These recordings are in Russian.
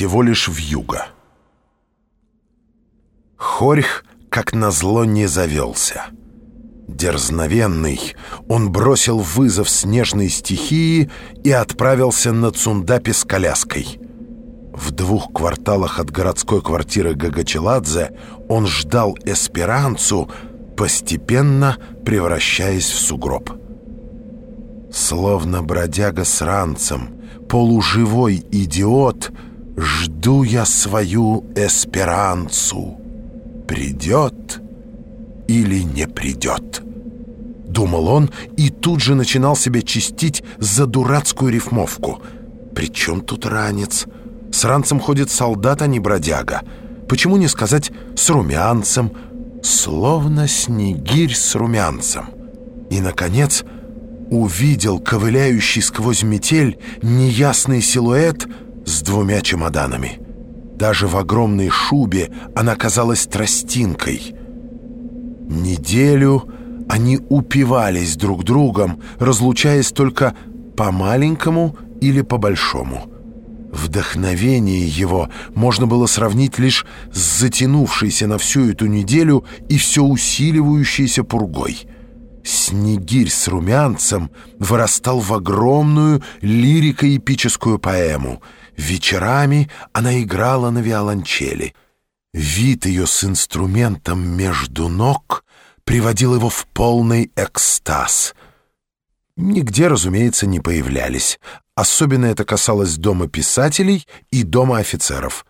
всего лишь вьюга. Хорьх, как назло, не завелся. Дерзновенный, он бросил вызов снежной стихии и отправился на Цундапе с коляской. В двух кварталах от городской квартиры Гагачеладзе он ждал эсперанцу, постепенно превращаясь в сугроб. Словно бродяга с ранцем, полуживой идиот, жду я свою эсперанцу. Придет или не придет? Думал он и тут же начинал себя чистить за дурацкую рифмовку. Причем тут ранец? С ранцем ходит солдат, а не бродяга. Почему не сказать «с румянцем»? Словно снегирь с румянцем. И, наконец, увидел ковыляющий сквозь метель неясный силуэт с двумя чемоданами. Даже в огромной шубе она казалась тростинкой. Неделю они упивались друг другом, разлучаясь только по маленькому или по большому. Вдохновение его можно было сравнить лишь с затянувшейся на всю эту неделю и все усиливающейся пургой. Снегирь с румянцем вырастал в огромную лирико-эпическую поэму. Вечерами она играла на виолончели. Вид ее с инструментом между ног приводил его в полный экстаз. Нигде, разумеется, не появлялись. Особенно это касалось дома писателей и дома офицеров.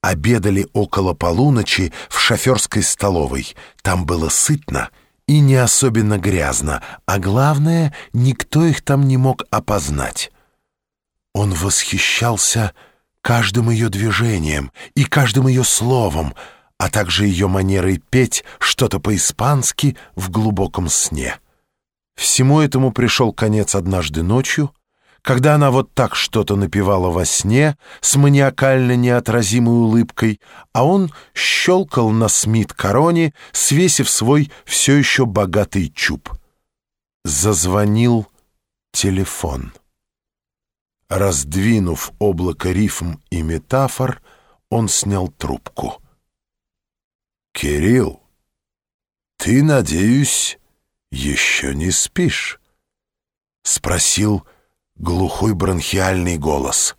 Обедали около полуночи в шоферской столовой. Там было сытно и не особенно грязно, а главное, никто их там не мог опознать. Он восхищался каждым ее движением и каждым ее словом, а также ее манерой петь что-то по-испански в глубоком сне. Всему этому пришел конец однажды ночью — когда она вот так что-то напевала во сне с маниакально неотразимой улыбкой, а он щелкал на Смит-короне, свесив свой все еще богатый чуб. Зазвонил телефон. Раздвинув облако рифм и метафор, он снял трубку. «Кирилл, ты, надеюсь, еще не спишь?» — спросил глухой бронхиальный голос.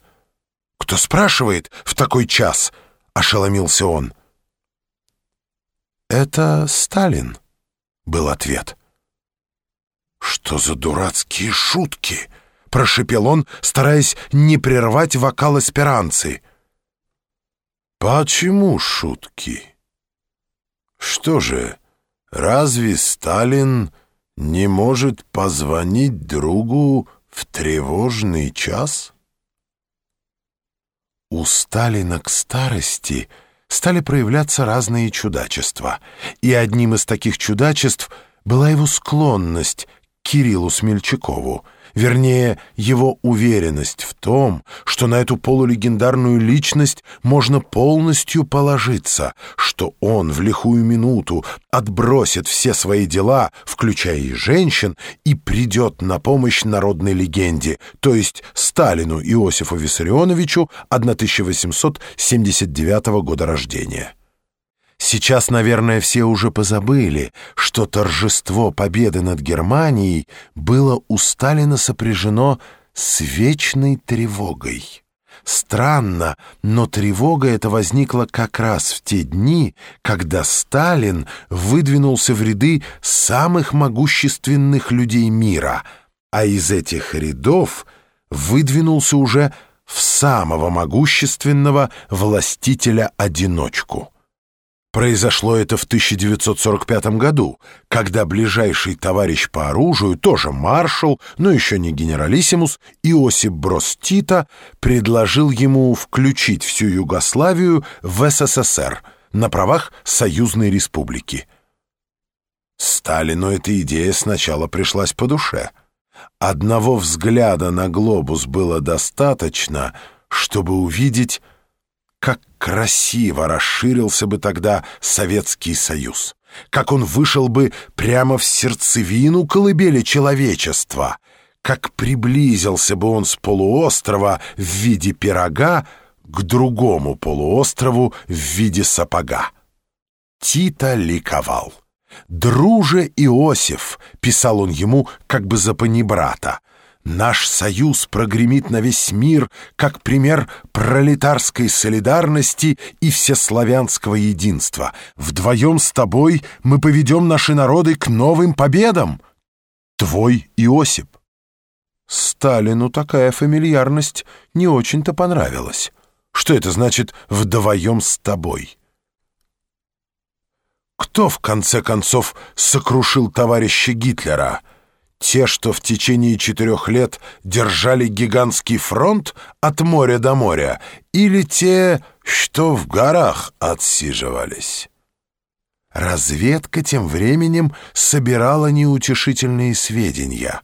«Кто спрашивает в такой час?» — ошеломился он. «Это Сталин», — был ответ. «Что за дурацкие шутки?» — прошепел он, стараясь не прервать вокал эсперанцы. «Почему шутки? Что же, разве Сталин не может позвонить другу в тревожный час? У Сталина к старости стали проявляться разные чудачества, и одним из таких чудачеств была его склонность к Кириллу Смельчакову — Вернее, его уверенность в том, что на эту полулегендарную личность можно полностью положиться, что он в лихую минуту отбросит все свои дела, включая и женщин, и придет на помощь народной легенде, то есть Сталину Иосифу Виссарионовичу 1879 года рождения. Сейчас, наверное, все уже позабыли, что торжество победы над Германией было у Сталина сопряжено с вечной тревогой. Странно, но тревога эта возникла как раз в те дни, когда Сталин выдвинулся в ряды самых могущественных людей мира, а из этих рядов выдвинулся уже в самого могущественного властителя-одиночку. Произошло это в 1945 году, когда ближайший товарищ по оружию, тоже маршал, но еще не генералиссимус, Иосип Брос Тита предложил ему включить всю Югославию в СССР на правах союзной республики. Сталину эта идея сначала пришлась по душе. Одного взгляда на глобус было достаточно, чтобы увидеть как красиво расширился бы тогда Советский Союз! Как он вышел бы прямо в сердцевину колыбели человечества! Как приблизился бы он с полуострова в виде пирога к другому полуострову в виде сапога. Тита ликовал. «Друже Иосиф», — писал он ему как бы за панибрата, «наш союз прогремит на весь мир как пример пролетарской солидарности и всеславянского единства. Вдвоем с тобой мы поведем наши народы к новым победам. Твой Иосиф». Сталину такая фамильярность не очень-то понравилась. Что это значит «вдвоем с тобой»? Кто, в конце концов, сокрушил товарища Гитлера? Те, что в течение четырех лет держали гигантский фронт от моря до моря, или те, что в горах отсиживались? Разведка тем временем собирала неутешительные сведения.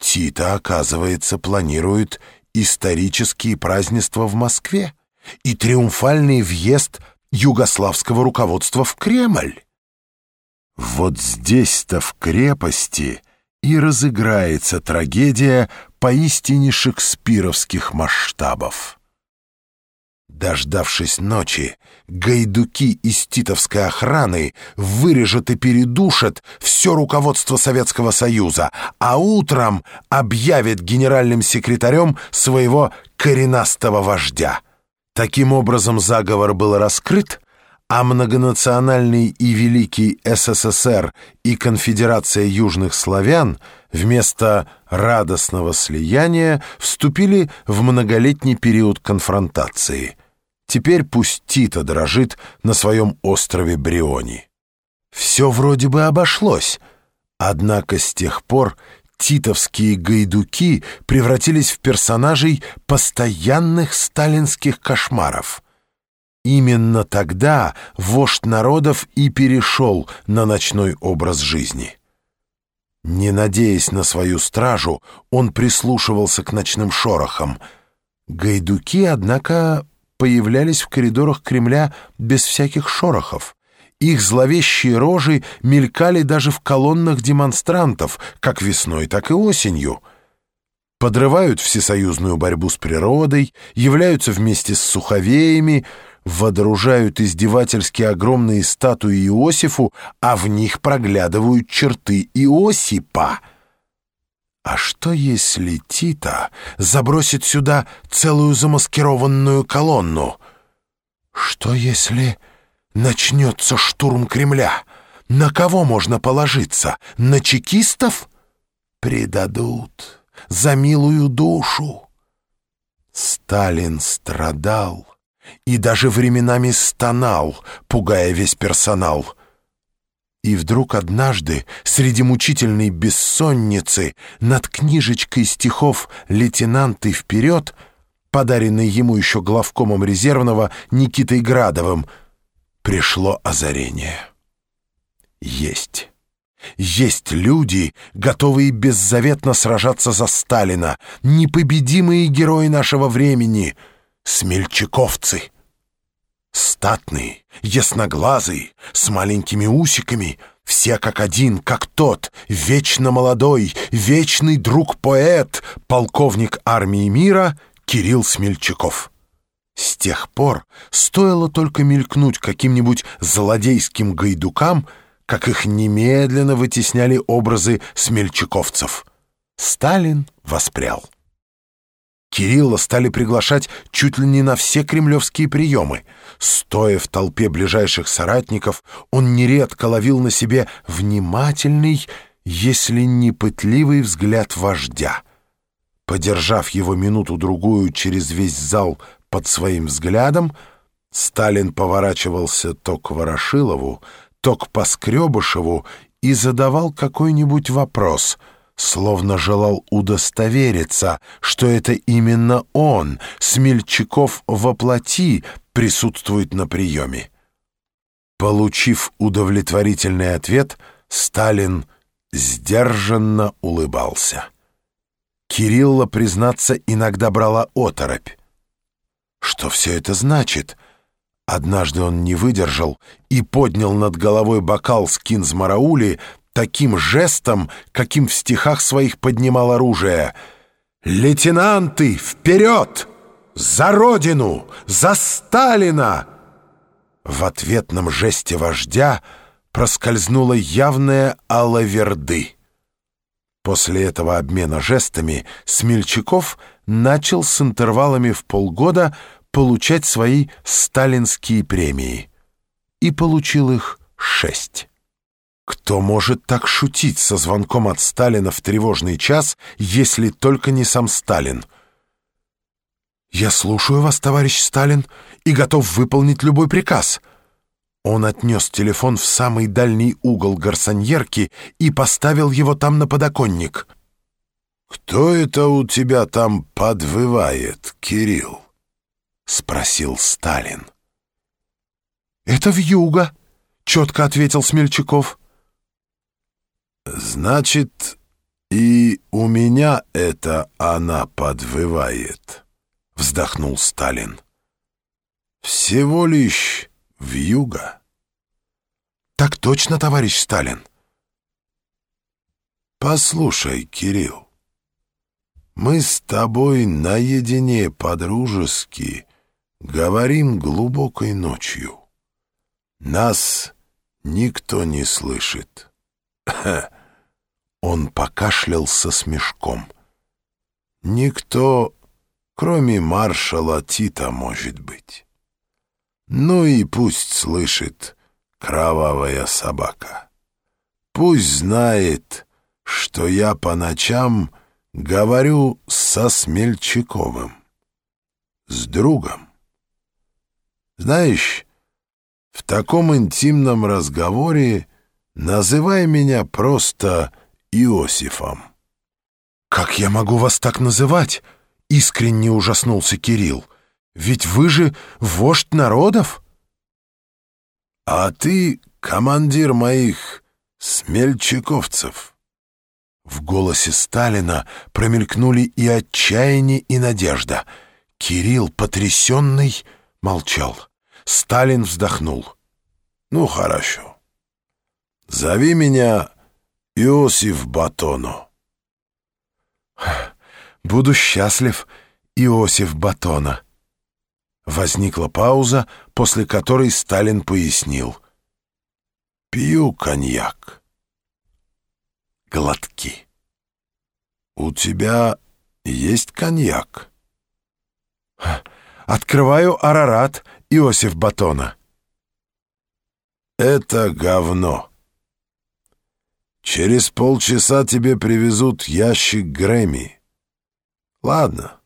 Тита, оказывается, планирует исторические празднества в Москве и триумфальный въезд югославского руководства в Кремль. Вот здесь-то в крепости и разыграется трагедия поистине шекспировских масштабов. Дождавшись ночи, гайдуки из титовской охраны вырежут и передушат все руководство Советского Союза, а утром объявят генеральным секретарем своего коренастого вождя. Таким образом заговор был раскрыт, а многонациональный и великий СССР и Конфедерация Южных Славян вместо радостного слияния вступили в многолетний период конфронтации – Теперь пусть Тита дрожит на своем острове Бриони. Все вроде бы обошлось, однако с тех пор титовские гайдуки превратились в персонажей постоянных сталинских кошмаров. Именно тогда вождь народов и перешел на ночной образ жизни. Не надеясь на свою стражу, он прислушивался к ночным шорохам. Гайдуки, однако, появлялись в коридорах Кремля без всяких шорохов. Их зловещие рожи мелькали даже в колоннах демонстрантов, как весной, так и осенью. Подрывают всесоюзную борьбу с природой, являются вместе с суховеями, водружают издевательски огромные статуи Иосифу, а в них проглядывают черты Иосипа — а что если Тита забросит сюда целую замаскированную колонну? Что если начнется штурм Кремля? На кого можно положиться? На чекистов? Предадут за милую душу. Сталин страдал и даже временами стонал, пугая весь персонал — и вдруг однажды, среди мучительной бессонницы, над книжечкой стихов «Лейтенанты вперед», подаренной ему еще главкомом резервного Никитой Градовым, пришло озарение. Есть. Есть люди, готовые беззаветно сражаться за Сталина, непобедимые герои нашего времени, смельчаковцы статный, ясноглазый, с маленькими усиками, все как один, как тот, вечно молодой, вечный друг-поэт, полковник армии мира Кирилл Смельчаков. С тех пор стоило только мелькнуть каким-нибудь злодейским гайдукам, как их немедленно вытесняли образы смельчаковцев. Сталин воспрял. Кирилла стали приглашать чуть ли не на все кремлевские приемы. Стоя в толпе ближайших соратников, он нередко ловил на себе внимательный, если не пытливый взгляд вождя. Подержав его минуту-другую через весь зал под своим взглядом, Сталин поворачивался то к Ворошилову, то к Поскребышеву и задавал какой-нибудь вопрос — словно желал удостовериться, что это именно он, Смельчаков воплоти, присутствует на приеме. Получив удовлетворительный ответ, Сталин сдержанно улыбался. Кирилла, признаться, иногда брала оторопь. Что все это значит? Однажды он не выдержал и поднял над головой бокал с кинзмараули, таким жестом, каким в стихах своих поднимал оружие. «Лейтенанты, вперед! За Родину! За Сталина!» В ответном жесте вождя проскользнула явная алаверды. После этого обмена жестами Смельчаков начал с интервалами в полгода получать свои сталинские премии. И получил их шесть. Кто может так шутить со звонком от Сталина в тревожный час, если только не сам Сталин? «Я слушаю вас, товарищ Сталин, и готов выполнить любой приказ». Он отнес телефон в самый дальний угол гарсоньерки и поставил его там на подоконник. «Кто это у тебя там подвывает, Кирилл?» — спросил Сталин. «Это вьюга», — четко ответил Смельчаков. «Значит, и у меня это она подвывает», — вздохнул Сталин. «Всего лишь вьюга». «Так точно, товарищ Сталин». «Послушай, Кирилл, мы с тобой наедине по-дружески говорим глубокой ночью. Нас никто не слышит». Он покашлял со смешком. «Никто, кроме маршала Тита, может быть. Ну и пусть слышит кровавая собака. Пусть знает, что я по ночам говорю со Смельчаковым, с другом. Знаешь, в таком интимном разговоре называй меня просто Иосифом». «Как я могу вас так называть?» — искренне ужаснулся Кирилл. «Ведь вы же вождь народов!» «А ты командир моих смельчаковцев». В голосе Сталина промелькнули и отчаяние, и надежда. Кирилл, потрясенный, молчал. Сталин вздохнул. «Ну, хорошо. Зови меня Иосиф Батоно. Буду счастлив, Иосиф Батона. Возникла пауза, после которой Сталин пояснил. Пью коньяк. Глотки. У тебя есть коньяк? Открываю Арарат, Иосиф Батона. Это говно. Через полчаса тебе привезут ящик Грэмми. Ладно,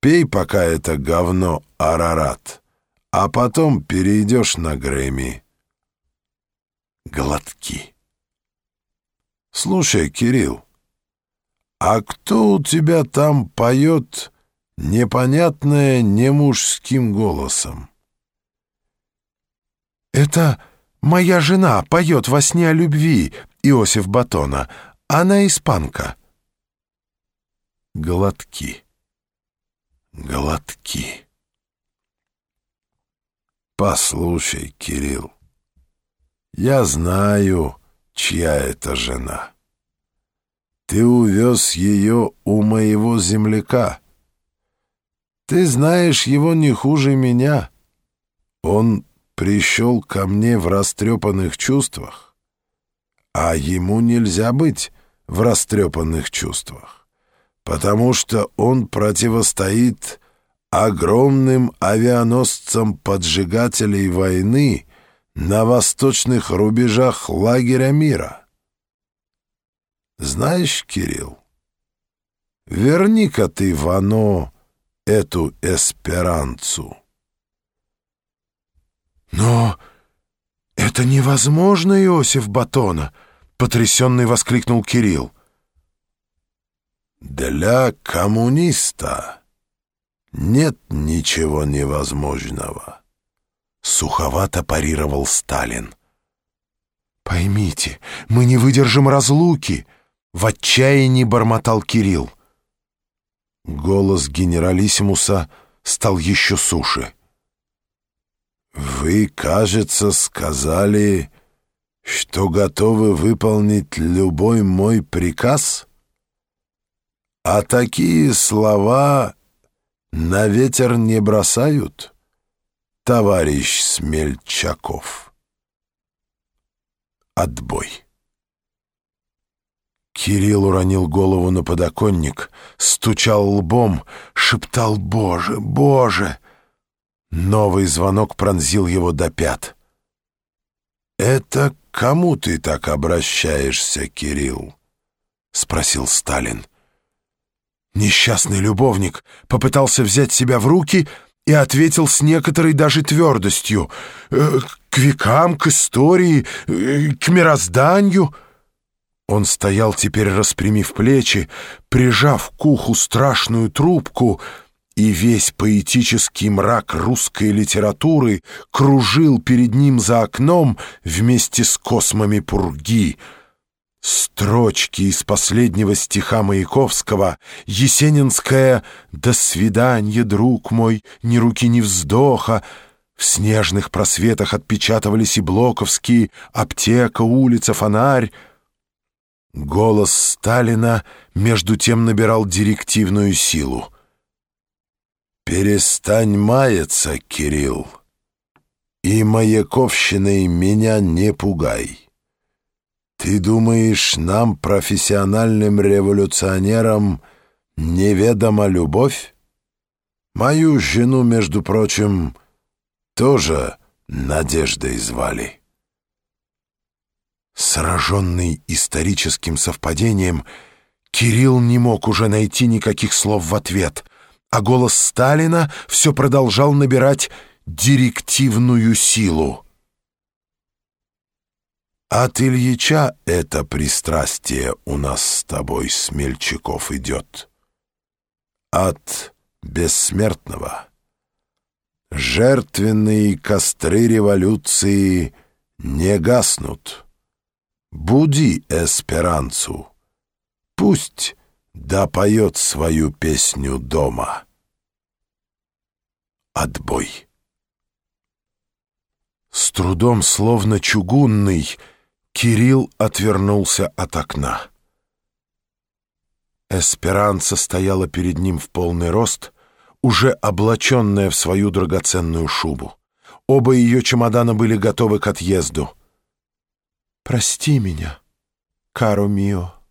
пей пока это говно Арарат, а потом перейдешь на Грэмми. Глотки. Слушай, Кирилл, а кто у тебя там поет непонятное немужским голосом? Это моя жена поет во сне о любви, Иосиф Батона. Она испанка. Глотки. Глотки. Послушай, Кирилл, я знаю, чья это жена. Ты увез ее у моего земляка. Ты знаешь его не хуже меня. Он пришел ко мне в растрепанных чувствах а ему нельзя быть в растрепанных чувствах, потому что он противостоит огромным авианосцам поджигателей войны на восточных рубежах лагеря мира. Знаешь, Кирилл, верни-ка ты оно эту эсперанцу. Но это невозможно, Иосиф Батона! потрясенный воскликнул Кирилл. «Для коммуниста нет ничего невозможного», — суховато парировал Сталин. «Поймите, мы не выдержим разлуки», — в отчаянии бормотал Кирилл. Голос генералиссимуса стал еще суше. «Вы, кажется, сказали...» что готовы выполнить любой мой приказ? А такие слова на ветер не бросают, товарищ Смельчаков? Отбой. Кирилл уронил голову на подоконник, стучал лбом, шептал «Боже, Боже!». Новый звонок пронзил его до пят. «Это кому ты так обращаешься, Кирилл?» — спросил Сталин. Несчастный любовник попытался взять себя в руки и ответил с некоторой даже твердостью. «Э, «К векам, к истории, э, к мирозданию». Он стоял теперь, распрямив плечи, прижав к уху страшную трубку, и весь поэтический мрак русской литературы кружил перед ним за окном вместе с космами пурги — Строчки из последнего стиха Маяковского, Есенинская «До свидания, друг мой, ни руки, ни вздоха», в снежных просветах отпечатывались и блоковские «Аптека, улица, фонарь». Голос Сталина между тем набирал директивную силу. «Перестань маяться, Кирилл, и Маяковщиной меня не пугай». Ты думаешь, нам, профессиональным революционерам, неведома любовь? Мою жену, между прочим, тоже Надеждой звали. Сраженный историческим совпадением, Кирилл не мог уже найти никаких слов в ответ, а голос Сталина все продолжал набирать директивную силу. От Ильича это пристрастие у нас с тобой, Смельчаков, идет. От бессмертного. Жертвенные костры революции не гаснут. Буди эсперанцу. Пусть да поет свою песню дома. Отбой. С трудом, словно чугунный, Кирилл отвернулся от окна. Эсперанца стояла перед ним в полный рост, уже облаченная в свою драгоценную шубу. Оба ее чемодана были готовы к отъезду. «Прости меня, Каро Мио», —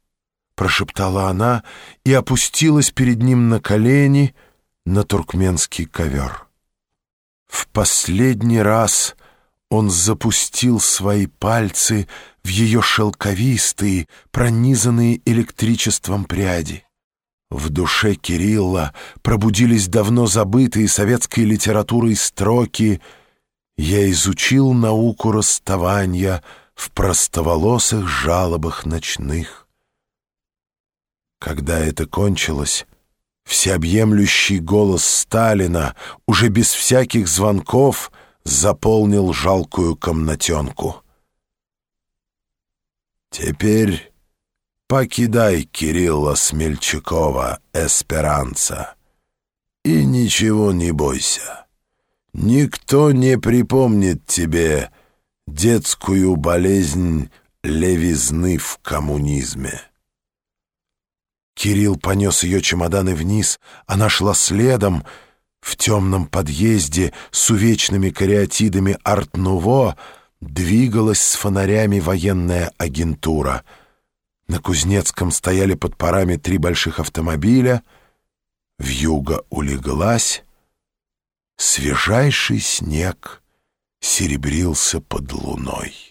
прошептала она и опустилась перед ним на колени на туркменский ковер. В последний раз он запустил свои пальцы в ее шелковистые, пронизанные электричеством пряди. В душе Кирилла пробудились давно забытые советской литературой строки «Я изучил науку расставания в простоволосых жалобах ночных». Когда это кончилось, всеобъемлющий голос Сталина, уже без всяких звонков — заполнил жалкую комнатенку. «Теперь покидай Кирилла Смельчакова, Эсперанца, и ничего не бойся. Никто не припомнит тебе детскую болезнь левизны в коммунизме». Кирилл понес ее чемоданы вниз, она шла следом — в темном подъезде с увечными кариатидами Арт-Нуво двигалась с фонарями военная агентура. На Кузнецком стояли под парами три больших автомобиля. Вьюга улеглась. Свежайший снег серебрился под луной.